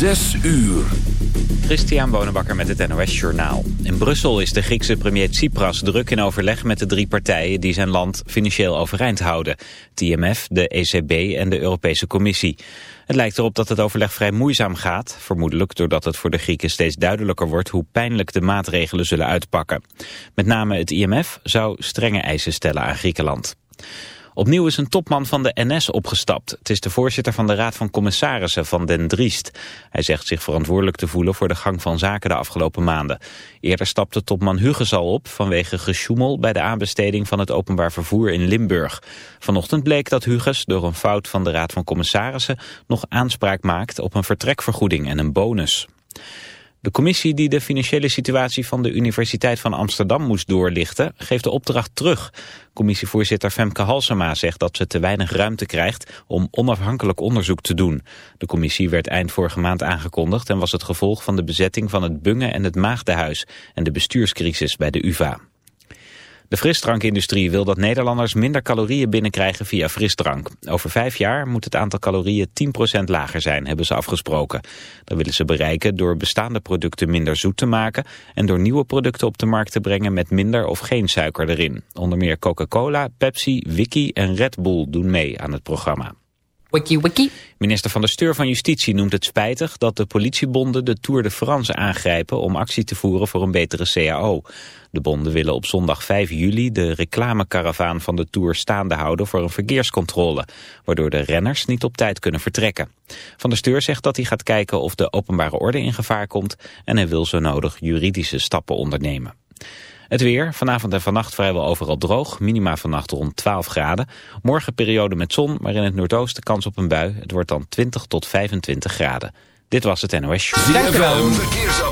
Zes uur. Christian Bonenbakker met het NOS Journaal. In Brussel is de Griekse premier Tsipras druk in overleg met de drie partijen die zijn land financieel overeind houden. Het IMF, de ECB en de Europese Commissie. Het lijkt erop dat het overleg vrij moeizaam gaat, vermoedelijk doordat het voor de Grieken steeds duidelijker wordt hoe pijnlijk de maatregelen zullen uitpakken. Met name het IMF zou strenge eisen stellen aan Griekenland. Opnieuw is een topman van de NS opgestapt. Het is de voorzitter van de Raad van Commissarissen van Den Driest. Hij zegt zich verantwoordelijk te voelen voor de gang van zaken de afgelopen maanden. Eerder stapte topman Huges al op vanwege gesjoemel bij de aanbesteding van het openbaar vervoer in Limburg. Vanochtend bleek dat Huges door een fout van de Raad van Commissarissen nog aanspraak maakt op een vertrekvergoeding en een bonus. De commissie die de financiële situatie van de Universiteit van Amsterdam moest doorlichten, geeft de opdracht terug. Commissievoorzitter Femke Halsema zegt dat ze te weinig ruimte krijgt om onafhankelijk onderzoek te doen. De commissie werd eind vorige maand aangekondigd en was het gevolg van de bezetting van het Bunge en het Maagdenhuis en de bestuurscrisis bij de UvA. De frisdrankindustrie wil dat Nederlanders minder calorieën binnenkrijgen via frisdrank. Over vijf jaar moet het aantal calorieën 10% lager zijn, hebben ze afgesproken. Dat willen ze bereiken door bestaande producten minder zoet te maken... en door nieuwe producten op de markt te brengen met minder of geen suiker erin. Onder meer Coca-Cola, Pepsi, Wiki en Red Bull doen mee aan het programma. Minister van de Steur van Justitie noemt het spijtig dat de politiebonden de Tour de France aangrijpen om actie te voeren voor een betere CAO. De bonden willen op zondag 5 juli de reclamekaravaan van de Tour staande houden voor een verkeerscontrole, waardoor de renners niet op tijd kunnen vertrekken. Van der Steur zegt dat hij gaat kijken of de openbare orde in gevaar komt en hij wil zo nodig juridische stappen ondernemen. Het weer, vanavond en vannacht vrijwel overal droog. Minima vannacht rond 12 graden. Morgen periode met zon, maar in het noordoosten kans op een bui. Het wordt dan 20 tot 25 graden. Dit was het NOS Show.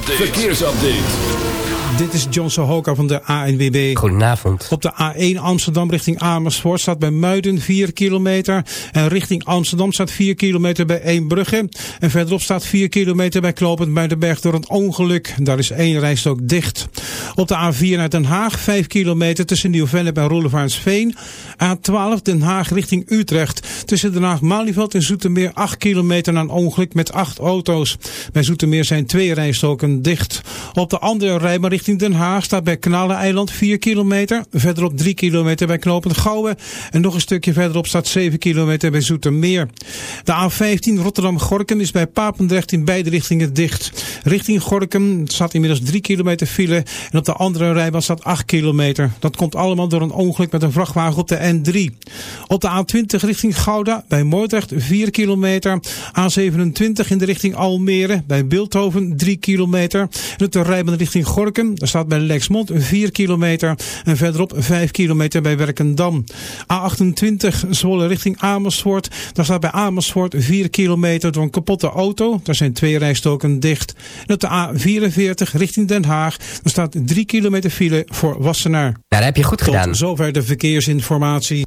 Verkeersupdate. Dit is John Sohoka van de ANWB. Goedenavond. Op de A1 Amsterdam richting Amersfoort staat bij Muiden 4 kilometer. En richting Amsterdam staat 4 kilometer bij Eembrugge. En verderop staat 4 kilometer bij Klopend Muidenberg door een ongeluk. Daar is één rijstok dicht. Op de A4 naar Den Haag 5 kilometer tussen Nieuw-Vennep en Roelevaansveen. A12 Den Haag richting Utrecht. Tussen Den Haag-Malieveld en Zoetermeer 8 kilometer na een ongeluk met 8 auto's. Bij Zoetermeer zijn twee rijstoken dicht. Op de andere rijbaan richting Den Haag staat bij Kanaleneiland 4 kilometer. Verderop 3 kilometer bij Knopend Gouwen. En nog een stukje verderop staat 7 kilometer bij Zoetermeer. De A15 Rotterdam-Gorkum is bij Papendrecht in beide richtingen dicht. Richting Gorkum staat inmiddels 3 kilometer file. En op de andere rijbaan staat 8 kilometer. Dat komt allemaal door een ongeluk met een vrachtwagen op de N3. Op de A20 richting Gouda bij Moordrecht 4 kilometer. A27 in de richting Almere bij Beeldhoven 3 kilometer. En op de rijbaan richting Gorkum er staat bij Lexmond 4 kilometer en verderop 5 kilometer bij Werkendam. A28 Zwolle richting Amersfoort. Daar staat bij Amersfoort 4 kilometer door een kapotte auto. Daar zijn twee rijstoken dicht. En op de A44 richting Den Haag. Daar staat 3 kilometer file voor Wassenaar. Dat heb je goed gedaan. Tot zover de verkeersinformatie.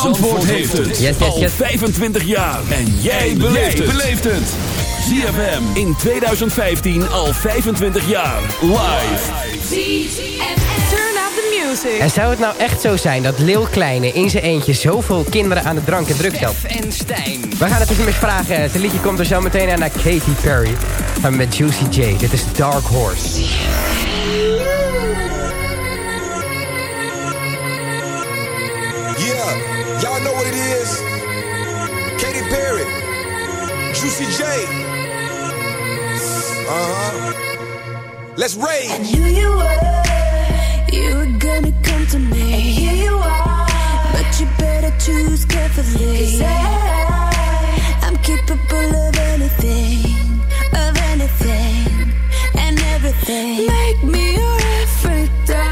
Zandvoort heeft het Yes, yes, al yes. 25 jaar. En jij beleeft het. ZFM in 2015 al 25 jaar. Live. Turn up the music. En zou het nou echt zo zijn dat Leeuw Kleine in zijn eentje zoveel kinderen aan de drank en drugs helpt? en Stijn. We gaan het eens eens vragen. Zijn liedje komt er zo meteen aan naar Katy Perry. Samen met Juicy J. Dit is Dark Horse. Juicy J. Uh huh. Let's rage. knew you were, you were gonna come to me. And here you are, but you better choose carefully. 'Cause I, I'm capable of anything, of anything, and everything. Make me your Aphrodite,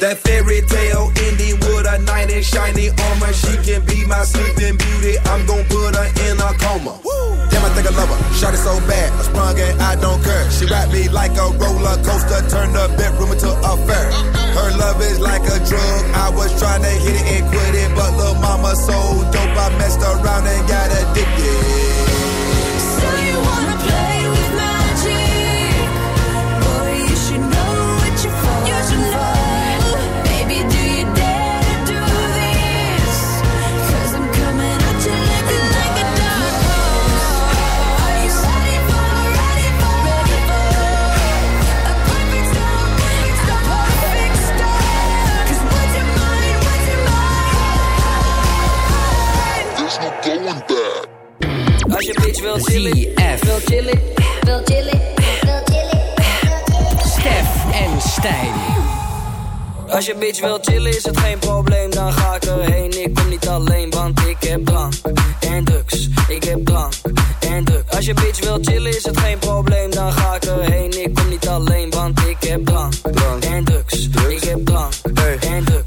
That fairy tale ending with a knight in shiny armor. She can be my sleeping beauty. I'm gonna put her in a coma. Damn, I think I love her. Shot it so bad, I sprung and I don't care. She wrapped me like a roller coaster, turned the bedroom into a fair. Her love is like a drug. I was trying to hit it and quit it, but little mama so dope, I messed around and got addicted. Wil chillen, wil chillen, wil chillen, wil chillen. Stef en Stijn. Als je bitch wil chillen is het geen probleem, dan ga ik erheen. Ik kom niet alleen, want ik heb drank en drugs. Ik heb drank en drugs. Als je bitch wil chillen is het geen probleem, dan ga ik erheen. Ik kom niet alleen, want ik heb drank, en drugs.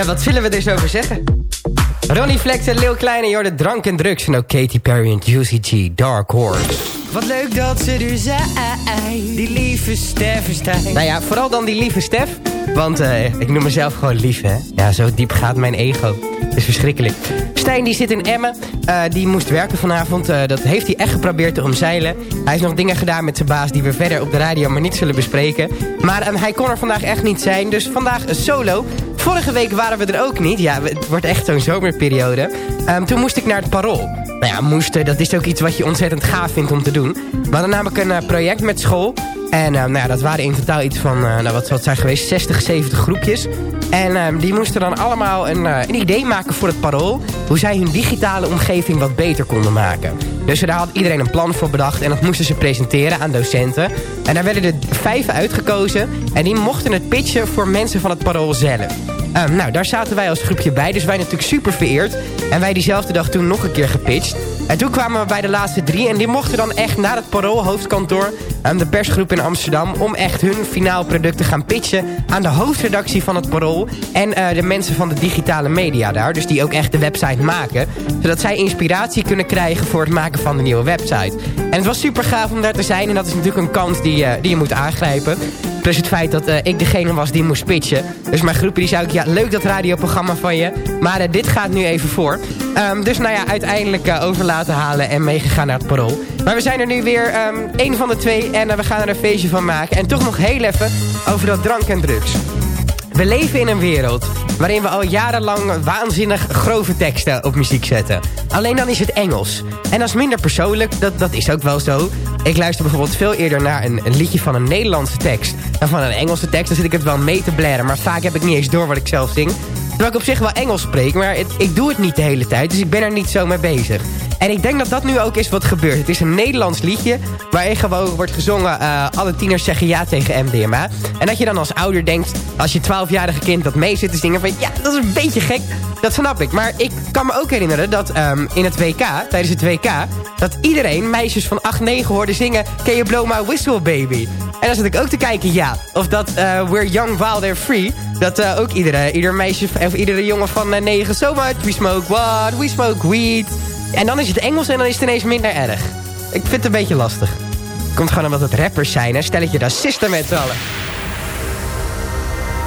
Ja, wat zullen we er zo over zeggen? Ronnie Flex en Lil Kleine, hoorde drank en drugs. En ook Katy Perry en Juicy G, Dark Horse. Wat leuk dat ze er zijn, die lieve Stefferstein. Nou ja, vooral dan die lieve Stef. Want uh, ik noem mezelf gewoon lief, hè. Ja, zo diep gaat mijn ego. Het is verschrikkelijk. Stijn die zit in Emmen. Uh, die moest werken vanavond. Uh, dat heeft hij echt geprobeerd te omzeilen. Hij heeft nog dingen gedaan met zijn baas die we verder op de radio maar niet zullen bespreken. Maar hij kon er vandaag echt niet zijn. Dus vandaag een solo. Vorige week waren we er ook niet. Ja, het wordt echt zo'n zomerperiode. Um, toen moest ik naar het Parool. Nou ja, moesten, dat is ook iets wat je ontzettend gaaf vindt om te doen. We hadden namelijk een uh, project met school. En uh, nou ja, dat waren in totaal iets van, uh, nou wat zou zijn geweest, 60, 70 groepjes. En uh, die moesten dan allemaal een, een, idee maken voor het parool. Hoe zij hun digitale omgeving wat beter konden maken. Dus daar had iedereen een plan voor bedacht. En dat moesten ze presenteren aan docenten. En daar werden er vijf uitgekozen. En die mochten het pitchen voor mensen van het parool zelf. Um, nou, daar zaten wij als groepje bij. Dus wij natuurlijk super vereerd. En wij diezelfde dag toen nog een keer gepitcht. En toen kwamen we bij de laatste drie. En die mochten dan echt naar het Parool Um, de persgroep in Amsterdam... om echt hun finaal product te gaan pitchen... aan de hoofdredactie van het Parool... en uh, de mensen van de digitale media daar. Dus die ook echt de website maken. Zodat zij inspiratie kunnen krijgen... voor het maken van de nieuwe website. En het was super gaaf om daar te zijn. En dat is natuurlijk een kans die, uh, die je moet aangrijpen. Plus het feit dat uh, ik degene was die moest pitchen. Dus mijn groepje die zei ook... ja, leuk dat radioprogramma van je. Maar dit gaat nu even voor. Um, dus nou ja, uiteindelijk uh, over laten halen en meegegaan naar het parool. Maar we zijn er nu weer um, één van de twee en we gaan er een feestje van maken. En toch nog heel even over dat drank en drugs. We leven in een wereld waarin we al jarenlang waanzinnig grove teksten op muziek zetten. Alleen dan is het Engels. En dat is minder persoonlijk, dat, dat is ook wel zo. Ik luister bijvoorbeeld veel eerder naar een, liedje van een Nederlandse tekst... dan van een Engelse tekst, dan zit ik het wel mee te blaren... maar vaak heb ik niet eens door wat ik zelf zing. Terwijl ik op zich wel Engels spreek, maar ik doe het niet de hele tijd... dus ik ben er niet zo mee bezig. En ik denk dat dat nu ook is wat gebeurt. Het is een Nederlands liedje waarin gewoon wordt gezongen... Uh, alle tieners zeggen ja tegen MDMA. En dat je dan als ouder denkt, als je 12-jarige kind dat mee zit te zingen... van ja, dat is een beetje gek, dat snap ik. Maar ik kan me ook herinneren dat um, in het WK, tijdens het WK... dat iedereen meisjes van 8, 9 hoorde zingen... Can you blow my whistle, baby? En dan zat ik ook te kijken, ja. Of dat uh, We're Young, Wild and Free... dat uh, ook iedere, ieder meisje of iedere jongen van uh, 9... So much, we smoke what, we smoke weed... En dan is het Engels en dan is het ineens minder erg. Ik vind het een beetje lastig. Komt gewoon omdat het rappers zijn, hè? Stelletje racisten met z'n allen.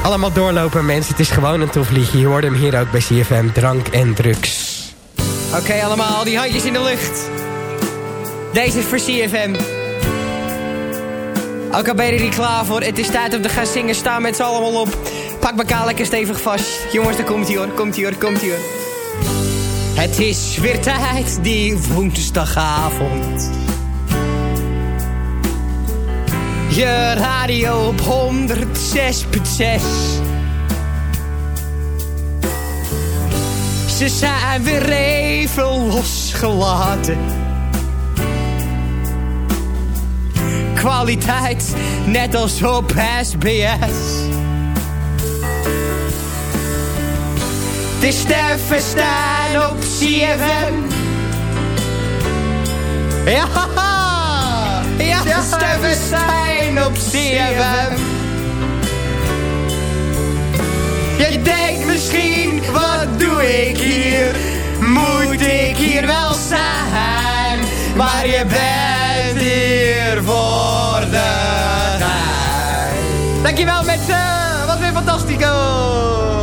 Allemaal doorlopen, mensen. Het is gewoon een tof liedje. Je hoort hem hier ook bij CFM. Drank en drugs. Oké, allemaal. Die handjes in de lucht. Deze is voor CFM. Ook al ben je er niet klaar voor. Het is tijd om te gaan zingen. Staan met z'n allemaal op. Pak elkaar lekker stevig vast. Jongens, daar komt hij hoor. Komt hij hoor. Komt hij hoor. Het is weer tijd, die woensdagavond. Je radio op 106.6. Ze zijn weer even losgelaten. Kwaliteit, net als op SBS. Het is staan op CFM. Ja, ja, ja Steffen staan op CFM. Je denkt misschien, wat doe ik hier? Moet ik hier wel staan? Maar je bent hier voor de tijd. Dankjewel mensen, wat weer fantastico.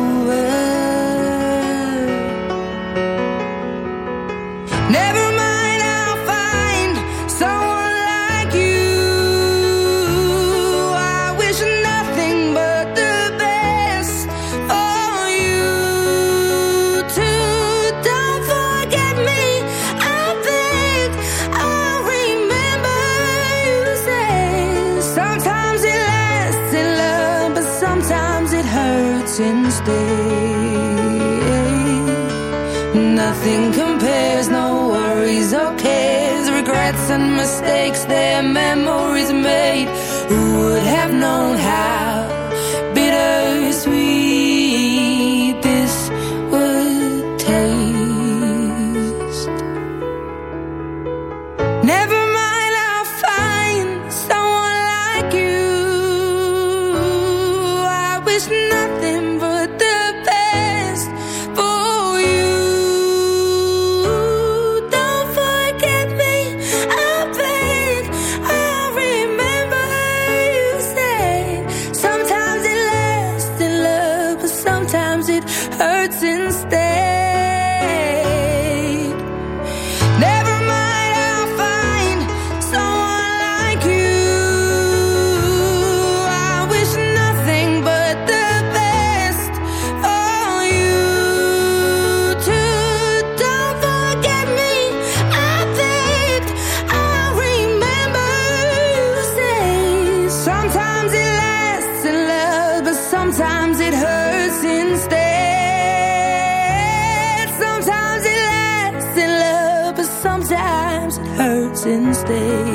Hurts instead.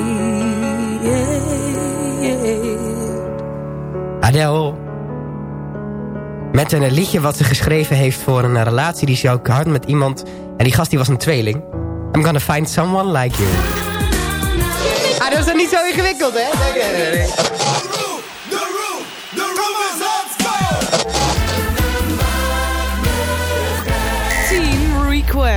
Adele. Met een liedje wat ze geschreven heeft voor een relatie die ze ook had met iemand. En die gast die was een tweeling. I'm gonna find someone like you. Ah, dat is dan niet zo ingewikkeld, hè? Nee, nee, nee,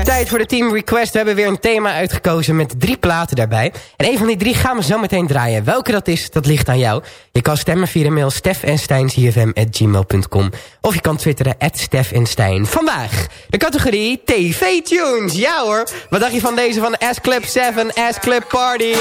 Tijd voor de Team Request. We hebben weer een thema uitgekozen met drie platen daarbij. En een van die drie gaan we zo meteen draaien. Welke dat is, dat ligt aan jou. Je kan stemmen via de mail stefensteincfm.gmail.com Of je kan twitteren, at. Vandaag de categorie TV-tunes. Ja hoor, wat dacht je van deze van S-Club 7, S-Club Party?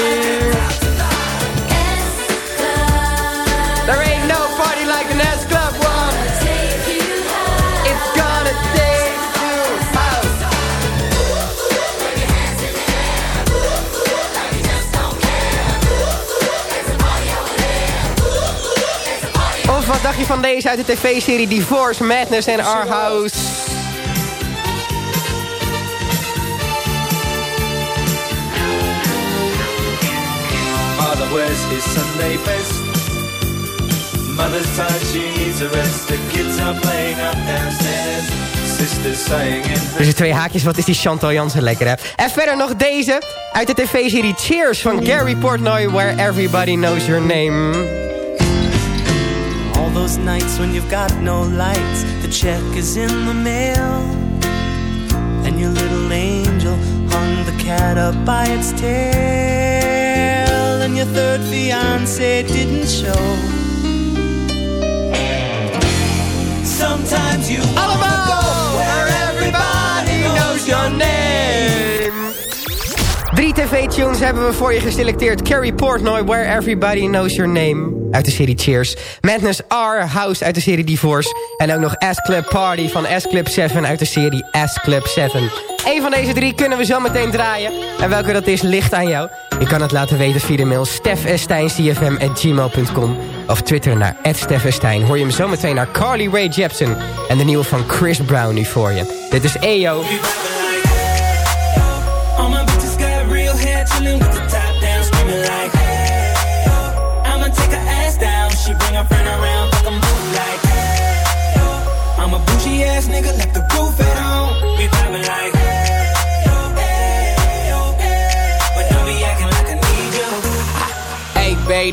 Wat dacht je van deze uit de tv-serie Divorce, Madness en Our House? Father wears his Sunday best. Mother's tired, she needs a rest. The kids are playing up downstairs. Sisters saying in her Tussen twee haakjes, wat is die Chantal Jansen lekker, hè? En verder nog deze uit de tv-serie Cheers van Gary Portnoy... Where Everybody Knows Your Name. Those nights when you've got no lights, the check is in the mail. And your little angel hung the cat up by its tail. And your third fiance didn't show. Sometimes you Drie tv-tunes hebben we voor je geselecteerd. Carrie Portnoy, Where Everybody Knows Your Name. Uit de serie Cheers. Madness R House uit de serie Divorce. En ook nog S Club Party van S Club 7 uit de serie S Club 7. Eén van deze drie kunnen we zo meteen draaien. En welke dat is, ligt aan jou. Je kan het laten weten via de mail stefsteincfm.gmail.com Of Twitter naar @steffestijn. Hoor je hem zo meteen naar Carly Rae Jepsen. En de nieuwe van Chris Brown nu voor je. Dit is EO.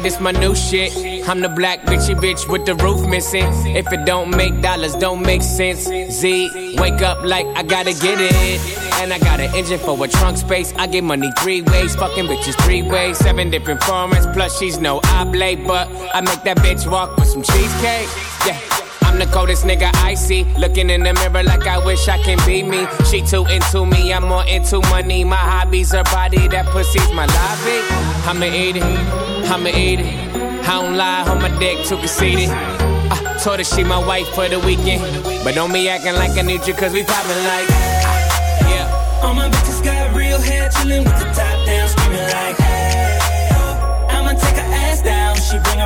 This my new shit. I'm the black bitchy bitch with the roof missing. If it don't make dollars, don't make sense. Z, wake up like I gotta get it. And I got an engine for a trunk space. I get money three ways, fucking bitches three ways. Seven different formats, plus she's no oblate. But I make that bitch walk with some cheesecake. Yeah. I'm the coldest nigga I see. Looking in the mirror like I wish I can be me. She too into me, I'm more into money. My hobbies are body, that pussy's my lobby. I'ma eat it, I'ma eat it. I don't lie, on my dick too conceited. I told her she my wife for the weekend. But don't be acting like I need you, cause we poppin' like. Yeah. All my bitches got real hair, chillin' with the top down, screaming like, hey, I'ma take her ass down. She bring her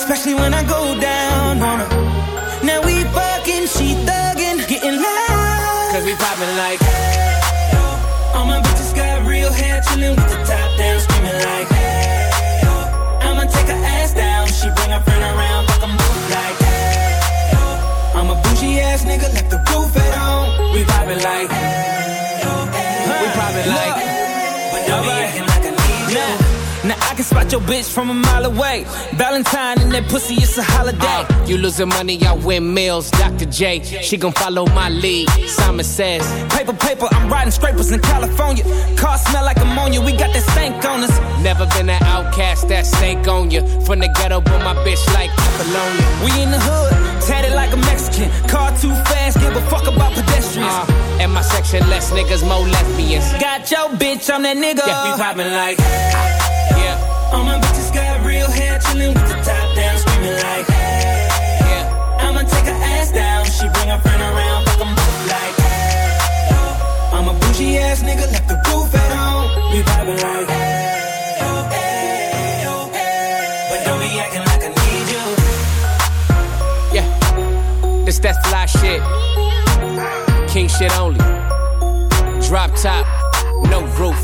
Especially when I go down on her. Now we fucking, she thuggin', getting loud. Cause we poppin' like. All my bitches got real hair, chillin' with the top down, screaming like, hey, I'ma take her ass down. She bring her friend around, fuck 'em both like, hey, I'm a bougie ass nigga, left the roof at home. We poppin' like. We can spot your bitch from a mile away. Valentine and that pussy, it's a holiday. Uh, you losing money, I win meals. Dr. J, she gon' follow my lead. Simon says, Paper, paper, I'm riding scrapers in California. Car smell like ammonia, we got that stank on us. Never been an outcast, that snake on you. From the ghetto, but my bitch like Apollonia. We in the hood, tatted like a Mexican. Car too fast, give a fuck about pedestrians. Uh, and my section, less niggas, more lesbians. Got your bitch, I'm that nigga. Yeah, we poppin' like. Hey, Yeah. All my bitches got real hair, chillin' with the top down, screaming like, hey. Yeah. I'ma take her ass down. She bring her friend around, fuck 'em both like, hey. I'm a bougie ass nigga, left the This that fly shit. King shit only. Drop top, no roof.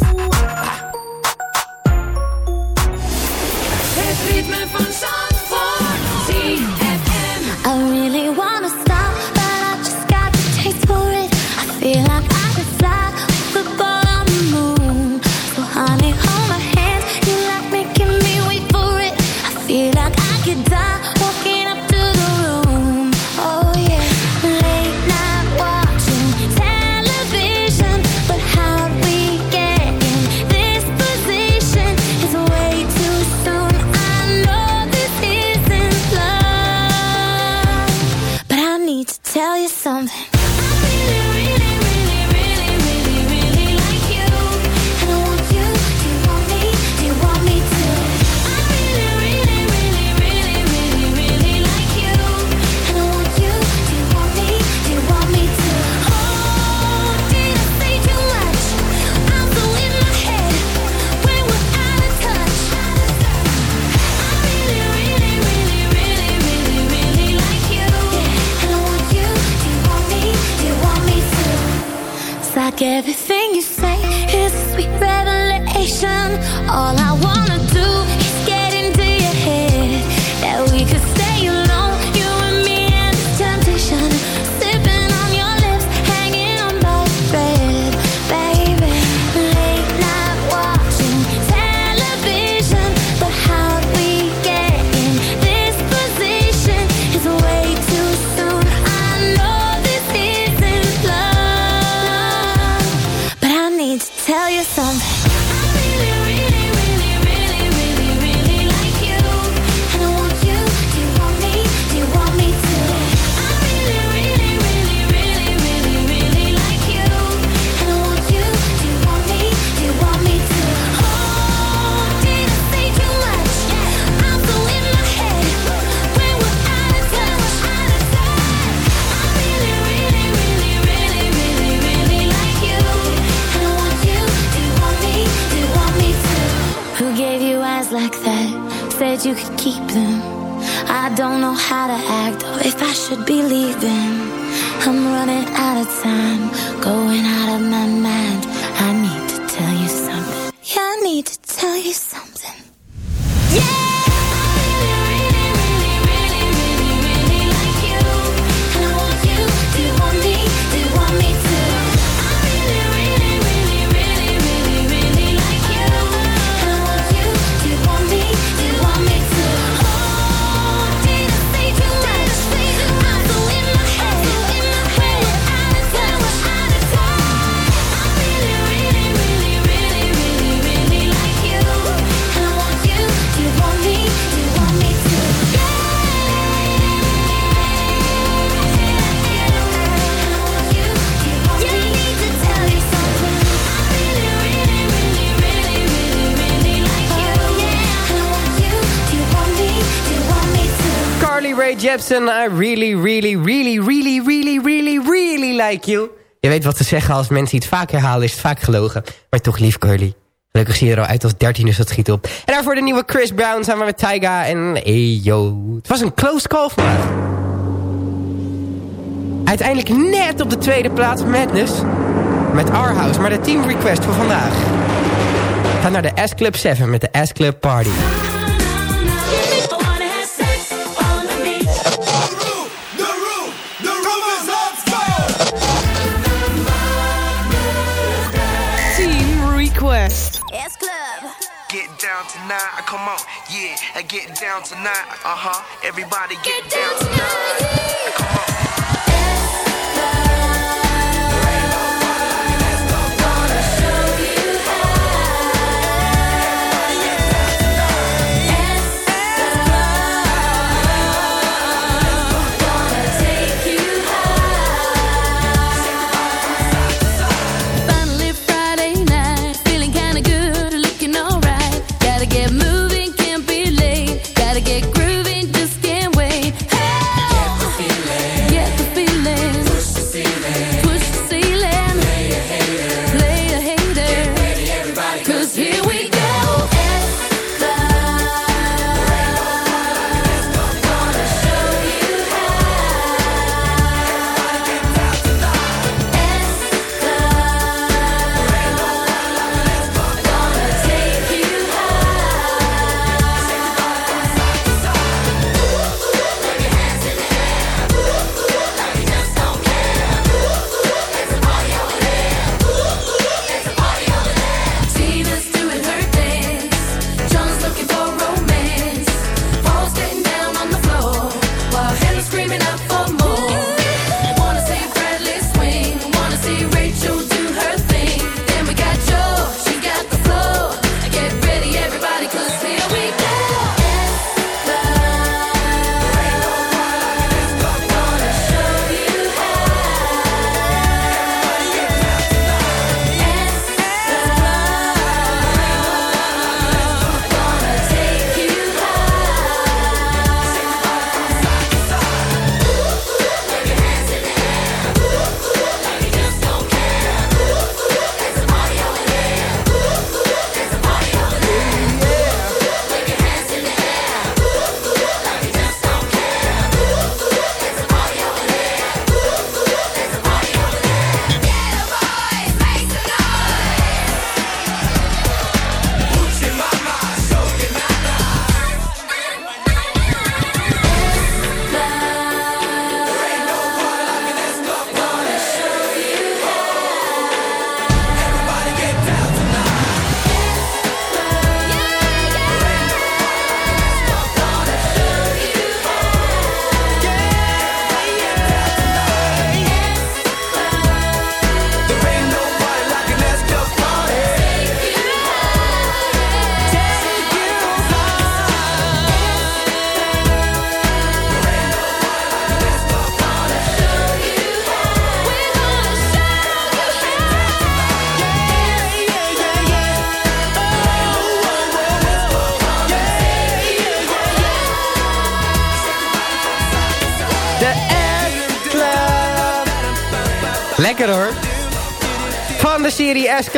I really, really, really, really, really, really, really like you. Je weet wat te zeggen als mensen iets vaak herhalen, is het vaak gelogen. Maar toch lief, Carly. Gelukkig zie je er al uit als 13, dus dat schiet op. En daarvoor de nieuwe Chris Brown samen met Tyga en hey yo. Het was een close call vandaag. Uiteindelijk net op de tweede plaats Madness. Met Our House, maar de team request voor vandaag. Ga naar de S-Club 7 met de S-Club Party. Team request. S Club. Get down tonight, come on, yeah, I get down tonight, uh huh. Everybody get, down tonight. Come on.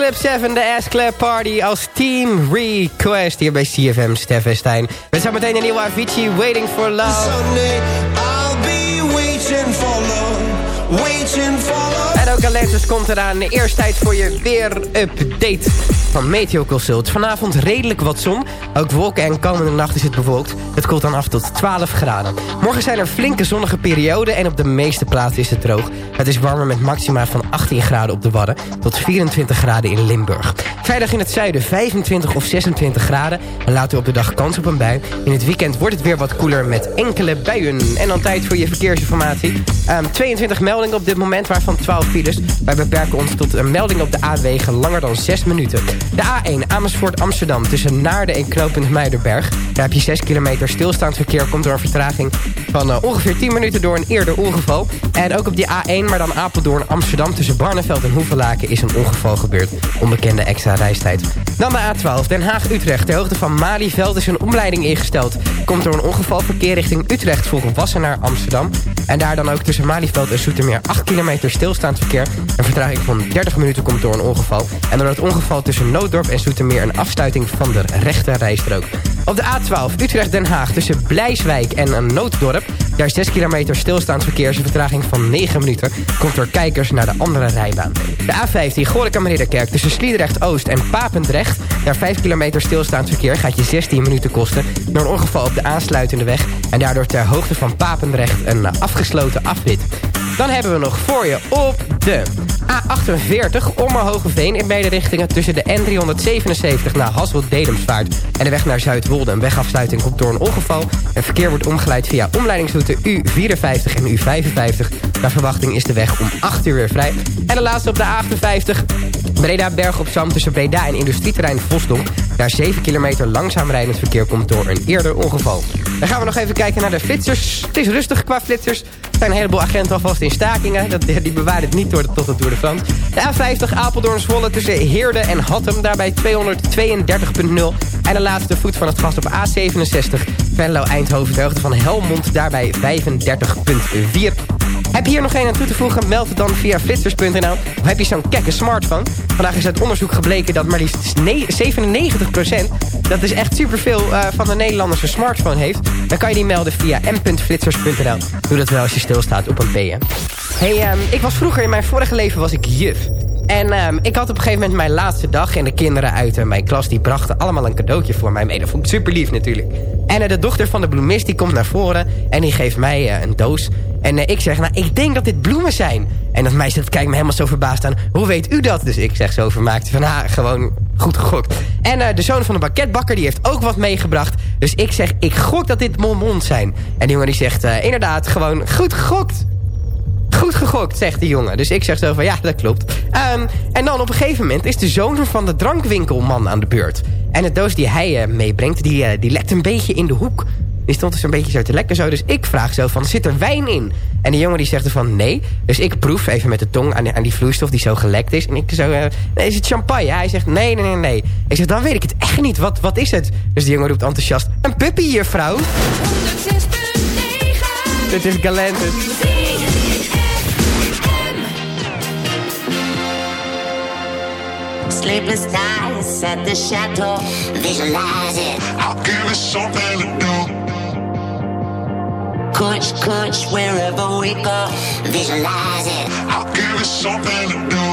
S-Club 7, de S-Club Party als Team Request hier bij CFM Stef. We zijn meteen een nieuwe Avicii, waiting for love. En ook Galentis komt eraan. Eerst tijd voor je weer-update van Meteo Consult. Vanavond redelijk wat zon. Ook wolken en komende nacht is het bewolkt. Het koelt dan af tot 12 graden. Morgen zijn er flinke zonnige perioden en op de meeste plaatsen is het droog. Het is warmer met maxima van 18 graden op de Wadden tot 24 graden in Limburg. Vrijdag in het zuiden 25 of 26 graden. En later op de dag kans op een bui. In het weekend wordt het weer wat koeler met enkele buien. En dan tijd voor je verkeersinformatie. Ehm, 22 op dit moment, waarvan 12 files. Wij beperken ons tot een melding op de A-wegen langer dan 6 minuten. De A1 Amersfoort Amsterdam tussen Naarden en knooppunt Muidenberg. Daar heb je 6 kilometer stilstaand verkeer. Komt door een vertraging van eh, ongeveer 10 minuten door een eerder ongeval. En ook op die A1, maar dan Apeldoorn Amsterdam tussen Barneveld en Hoevelaken is een ongeval gebeurd. Onbekende extra reistijd. Dan de A12 Den Haag-Utrecht. Ter hoogte van Malieveld is een omleiding ingesteld. Komt door een ongeval verkeer richting Utrecht volgens Wassenaar Amsterdam. En daar dan ook tussen Malieveld en Zoetermeer 8 kilometer stilstaand verkeer. Een vertraging van 30 minuten komt door een ongeval. En door het ongeval tussen Nooddorp en Zoetermeer een afsluiting van de rechte rijstrook. Op de A12 Utrecht-Den Haag tussen Blijswijk en Nooddorp. Daar 6 kilometer stilstaand verkeer een vertraging van 9 minuten. Komt door kijkers naar de andere rijbaan. De A15 Gorinchem-Ridderkerk tussen Sliedrecht-Oost en Papendrecht. Daar 5 kilometer stilstaand verkeer gaat je 16 minuten kosten. Door een ongeval op de aansluitende weg. En daardoor ter hoogte van Papendrecht een afgesloten afrit. Dan hebben we nog voor je op de A48 Ommerhogeveen in beide richtingen tussen de N377 naar Hasselt-Dedemsvaart en de weg naar Zuidwolde. Een wegafsluiting komt door een ongeval. En verkeer wordt omgeleid via omleidingsroute U54 en U55. Naar verwachting is de weg om 8 uur weer vrij. En de laatste op de A58 Breda Berg op Zand tussen Breda en industrieterrein Vosdonk. Daar 7 kilometer langzaam rijdend verkeer komt door een eerder ongeval. Dan gaan we nog even kijken naar de flitsers. Het is rustig qua flitsers. Er zijn een heleboel agenten alvast in stakingen. Dat, die bewaren het niet tot de Tour de France. De A50 Apeldoorn Zwolle tussen Heerde en Hattem. Daarbij 232.0. En de laatste voet van het vast op A67. Venlo Eindhoven de van Helmond. Daarbij 35.4. Heb je hier nog een aan toe te voegen? Meld het dan via flitsers.nl. Of heb je zo'n kekke smartphone? Vandaag is uit onderzoek gebleken dat maar liefst ne- 97%... dat is echt superveel uh, van de Nederlanders een smartphone heeft. Dan kan je die melden via m.flitsers.nl. Doe dat wel als je stilstaat op een P, hè. Hey, um, ik was vroeger in mijn vorige leven was ik juf. En um, ik had op een gegeven moment mijn laatste dag... en de kinderen uit uh, mijn klas die brachten allemaal een cadeautje voor mij mee. Dat vond ik super lief natuurlijk. En uh, de dochter van de bloemist die komt naar voren... en die geeft mij uh, een doos. En ik zeg, nou, ik denk dat dit bloemen zijn. En dat meisje dat kijkt me helemaal zo verbaasd aan. Hoe weet u dat? Dus ik zeg zo vermaakt van, ha, gewoon goed gegokt. En de zoon van de bakketbakker die heeft ook wat meegebracht. Dus ik zeg, ik gok dat dit bonbons zijn. En die jongen die zegt, inderdaad, gewoon goed gegokt. Gegokt, zegt die jongen. Dus ik zeg zo van, ja, dat klopt. Um, en dan op een gegeven moment is de zoon van de drankwinkelman aan de beurt. En de doos die hij uh, meebrengt, die, uh, die lekt een beetje in de hoek. Die stond dus een beetje zo te lekken zo. Dus ik vraag zo van, zit er wijn in? En die jongen die zegt er van, nee. Dus ik proef even met de tong aan die, aan die vloeistof die zo gelekt is. En ik zo, uh, nee, is het champagne? Hij zegt, nee, nee, nee, nee. Ik zeg, dan weet ik het echt niet. Wat, wat is het? Dus die jongen roept enthousiast, een puppy, juffrouw. Dit is Galantis. Sleepless nights at the chateau, visualize it. I'll give it something to do. Kush, kush, wherever we go, visualize it. I'll give it something to do.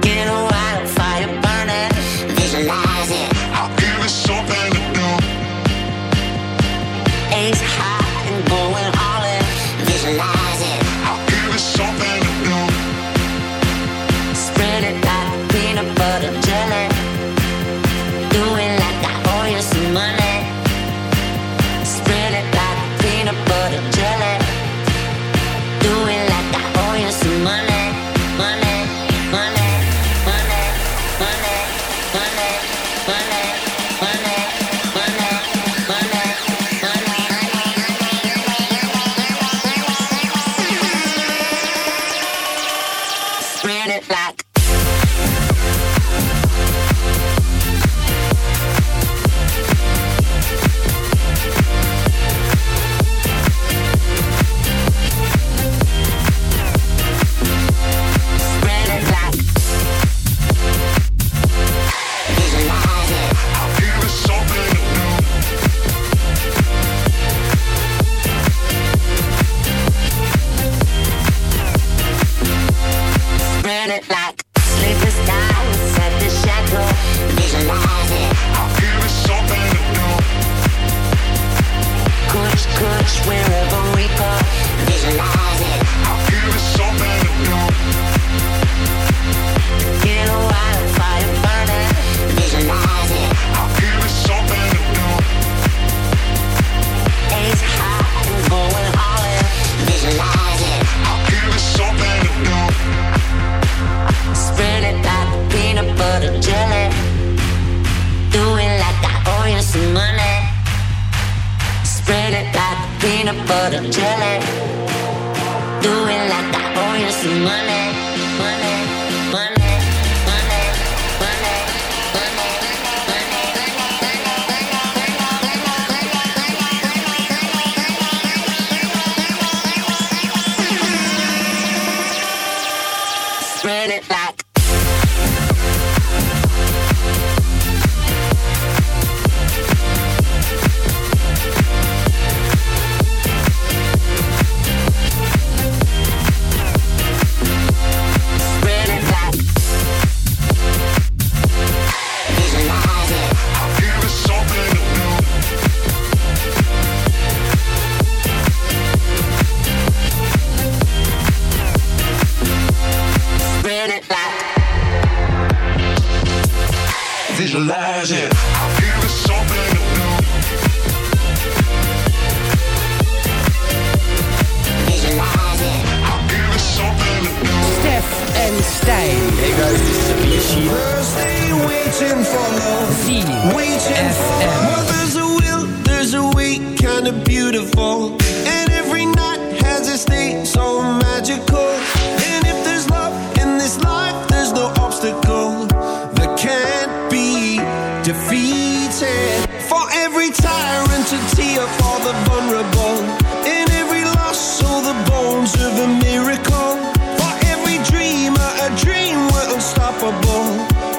Get a wildfire burning, visualize it. I'll give it something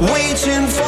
waiting for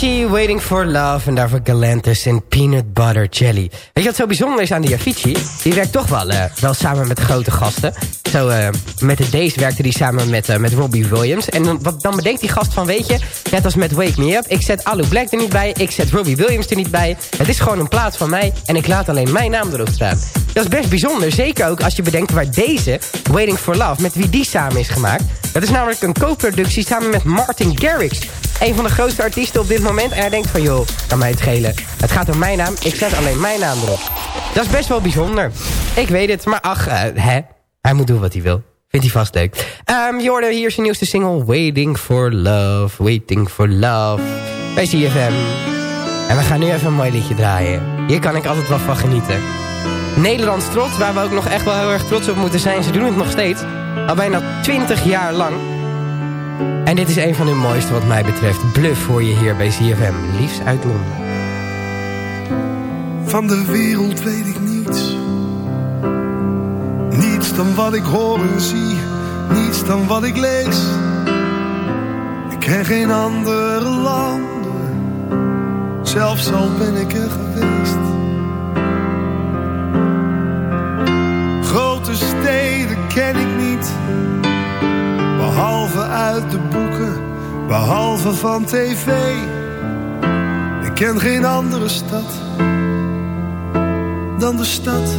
Waiting for Love. En daarvoor Galantis en Peanut Butter Jelly. Weet je wat zo bijzonder is aan die Avicii? Die werkt toch wel, uh, wel samen met grote gasten. Zo, uh, met de werkte die samen met, uh, met Robbie Williams. En dan, wat, dan bedenkt die gast van, weet je... Net als met Wake Me Up, ik zet Alu Black er niet bij... ik zet Robbie Williams er niet bij. Het is gewoon een plaats van mij... en ik laat alleen mijn naam erop staan. Dat is best bijzonder, zeker ook als je bedenkt waar deze... Waiting for Love, met wie die samen is gemaakt. Dat is namelijk een co-productie samen met Martin Garrix een van de grootste artiesten op dit moment. En hij denkt van, joh, kan mij het schelen. Het gaat om mijn naam, ik zet alleen mijn naam erop. Dat is best wel bijzonder. Ik weet het, maar ach, uh, hè. Hij moet doen wat hij wil. Vindt hij vast leuk. Um, hier zijn nieuwste single, Waiting for Love, Waiting for Love. Bij CFM. En we gaan nu even een mooi liedje draaien. Hier kan ik altijd wel van genieten. Nederlands trots, waar we ook nog echt wel heel erg trots op moeten zijn. Ze doen het nog steeds. Al bijna 20 jaar lang. En dit is een van hun mooiste wat mij betreft. Bluff voor je hier bij CFM. Liefst uit Londen. Van de wereld weet ik niets. Niets dan wat ik hoor en zie. Niets dan wat ik lees. Ik ken geen andere landen. Zelfs al ben ik er geweest. Grote steden ken ik niet Behalve uit de boeken, behalve van tv. Ik ken geen andere stad dan de stad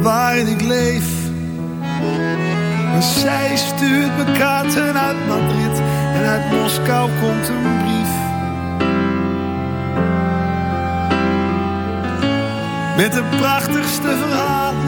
waarin ik leef. En zij stuurt me kaarten uit Madrid en uit Moskou komt een brief. Met de prachtigste verhalen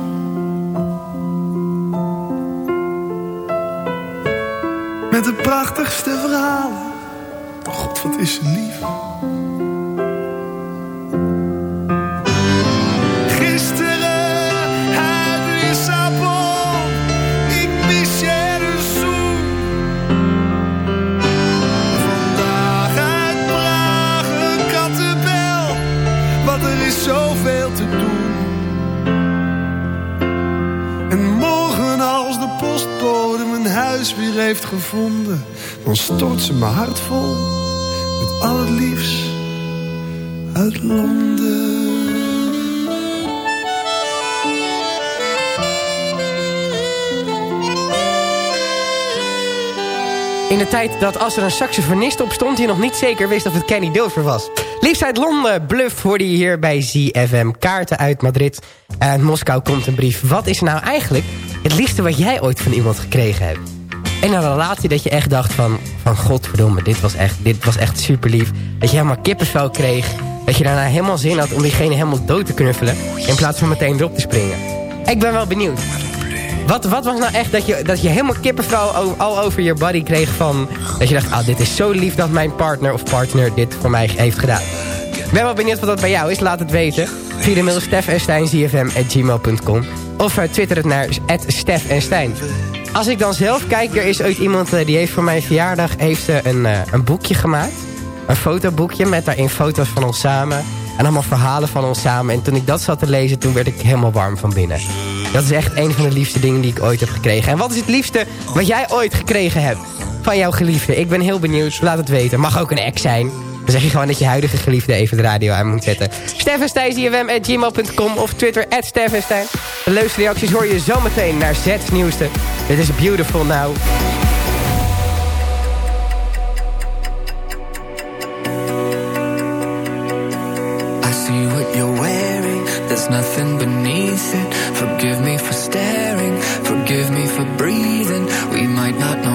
Prachtigste verhalen. God, wat is lief. Mijn huis weer heeft gevonden, dan stort ze mijn hart vol met al het liefst uit Londen. In de tijd dat als er een saxofonist op stond... je nog niet zeker wist of het Kenny Dover was. Liefst uit Londen, Bluff hoorde je hier bij ZFM. Kaarten uit Madrid. En Moskou komt een brief. Wat is nou eigenlijk het liefste wat jij ooit van iemand gekregen hebt? En een relatie dat je echt dacht van... van godverdomme, dit was echt, dit was echt super lief. Dat je helemaal kippenvel kreeg. Dat je daarna helemaal zin had om diegene helemaal dood te knuffelen... in plaats van meteen erop te springen. Ik ben wel benieuwd. Wat, wat was nou echt dat je, dat je helemaal kippenvel al, over je body kreeg van... Dat je dacht, ah, dit is zo lief dat mijn partner of partner dit voor mij heeft gedaan. Ik ben wel benieuwd wat dat bij jou is. Laat het weten. Via de mail Of uh, twitter het naar Stef. Als ik dan zelf kijk, er is ooit iemand uh, die heeft voor mijn verjaardag heeft, een, een boekje gemaakt. Een fotoboekje met daarin foto's van ons samen. En allemaal verhalen van ons samen. En toen ik dat zat te lezen, toen werd ik helemaal warm van binnen. Dat is echt een van de liefste dingen die ik ooit heb gekregen. En wat is het liefste wat jij ooit gekregen hebt van jouw geliefde? Ik ben heel benieuwd, laat het weten. Mag ook een ex zijn. Dan zeg je gewoon dat je huidige geliefde even de radio aan moet zetten. steffenstijnsjwm.gmail.com of Twitter at Steffenstein. De leukste reacties hoor je zometeen naar Z's nieuwste. Dit is Beautiful Now. I see what you're wearing, there's nothing beneath it. Forgive me for staring, forgive me for breathing. We might not know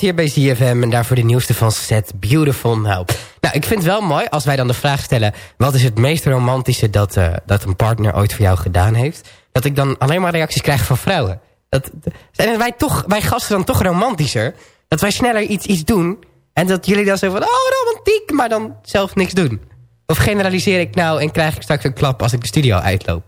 Hier bij ZFM. En daarvoor de nieuwste van Set Beautiful Now. Nou, ik vind het wel mooi als wij dan de vraag stellen... wat is het meest romantische dat, eh, dat een partner ooit voor jou gedaan heeft? Dat ik dan alleen maar reacties krijg van vrouwen. Dat, wij, toch, wij gasten dan toch romantischer? Dat wij sneller iets, iets doen... en dat jullie dan zo van, oh romantiek... maar dan zelf niks doen. Of generaliseer ik nou en krijg ik straks een klap... als ik de studio uitloop?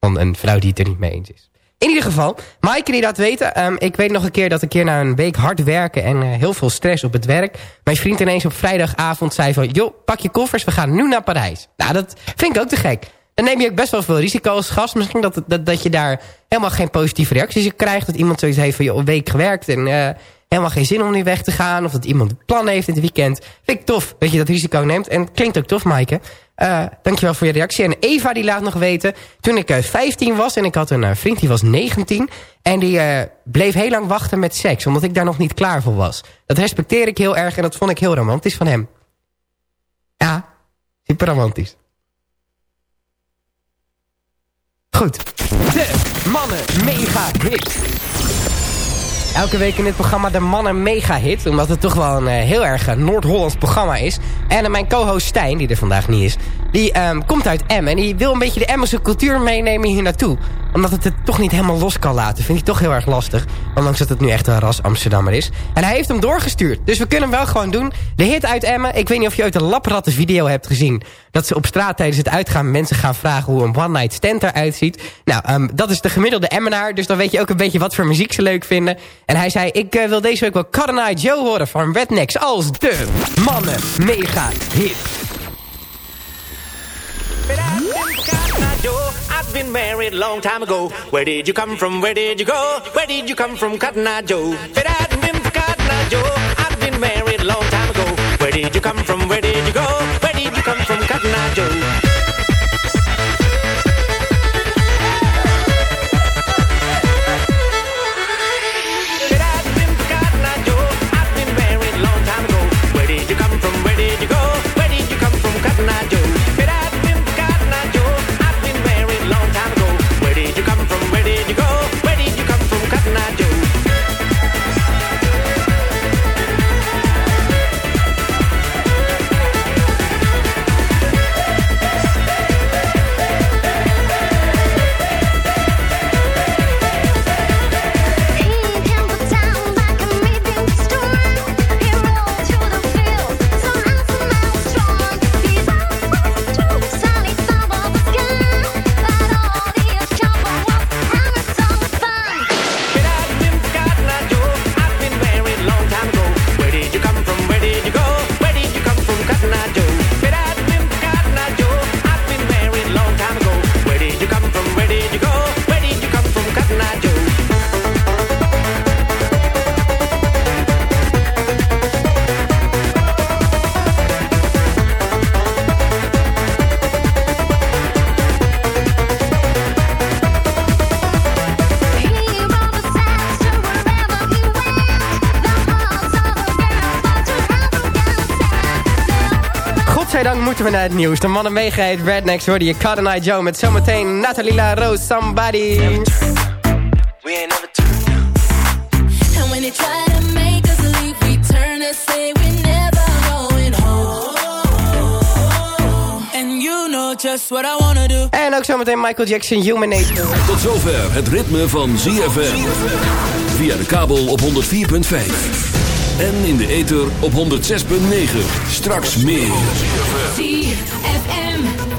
Van een vrouw die het er niet mee eens is. In ieder geval, Maaike die dat weten. ehm, ik weet nog een keer dat een keer na een week hard werken... en eh, heel veel stress op het werk... mijn vriend ineens op vrijdagavond zei van... joh, pak je koffers, we gaan nu naar Parijs. Nou, dat vind ik ook te gek. Dan neem je ook best wel veel risico als gast. Misschien dat, dat, dat je daar helemaal geen positieve reacties krijgt. Dat iemand zoiets heeft van, joh, een week gewerkt... en eh, helemaal geen zin om nu weg te gaan. Of dat iemand een plan heeft in het weekend. Vind ik tof dat je dat risico neemt. En klinkt ook tof, Maaike. Eh, dankjewel voor je reactie. En Eva die laat nog weten... toen ik eh, 15 was en ik had een eh, vriend die was 19... en die eh, bleef heel lang wachten met seks... omdat ik daar nog niet klaar voor was. Dat respecteer ik heel erg en dat vond ik heel romantisch van hem. Ja, super romantisch. Goed. De mannen mega hit. Elke week in dit programma de mannen mega hit. Omdat het toch wel een eh, heel erg eh, Noord-Hollands programma is. En eh, mijn co-host Stijn, die er vandaag niet is. Die ehm, komt uit Emmen. En die wil een beetje de Emmense cultuur meenemen hier naartoe. Omdat het het toch niet helemaal los kan laten. Vind ik toch heel erg lastig. Ondanks dat het nu echt een ras Amsterdammer is. En hij heeft hem doorgestuurd. Dus we kunnen hem wel gewoon doen. De hit uit Emmen. Ik weet niet of je ooit een lapratten video hebt gezien. Dat ze op straat tijdens het uitgaan mensen gaan vragen hoe een one night stand eruit ziet. Nou, ehm, dat is de gemiddelde Emmenaar. Dus dan weet je ook een beetje wat voor muziek ze leuk vinden. En hij zei, ik eh, wil deze week wel Cotton Joe horen van Rednecks als de mannen mega hit. Been married a long time ago. Where did you come from? Where did you go? Where did you come from, Cotton Eye Joe? If it hadn't been for Cotton Eye Joe, I've been married a long time ago. Where did you come from? Where did nieuws. De mannen meegeheet Rednecks hoorde je Cotton Eye Joe met zometeen Nathalie La Rose Somebody. And when they try to make us leave, we turn and say we're never going home. And you know just what I wanna do. En ook zometeen Michael Jackson, Human Nature. Tot zover het ritme van ZFM. Via de kabel op 104.5. En in de ether op 106.9. Straks meer.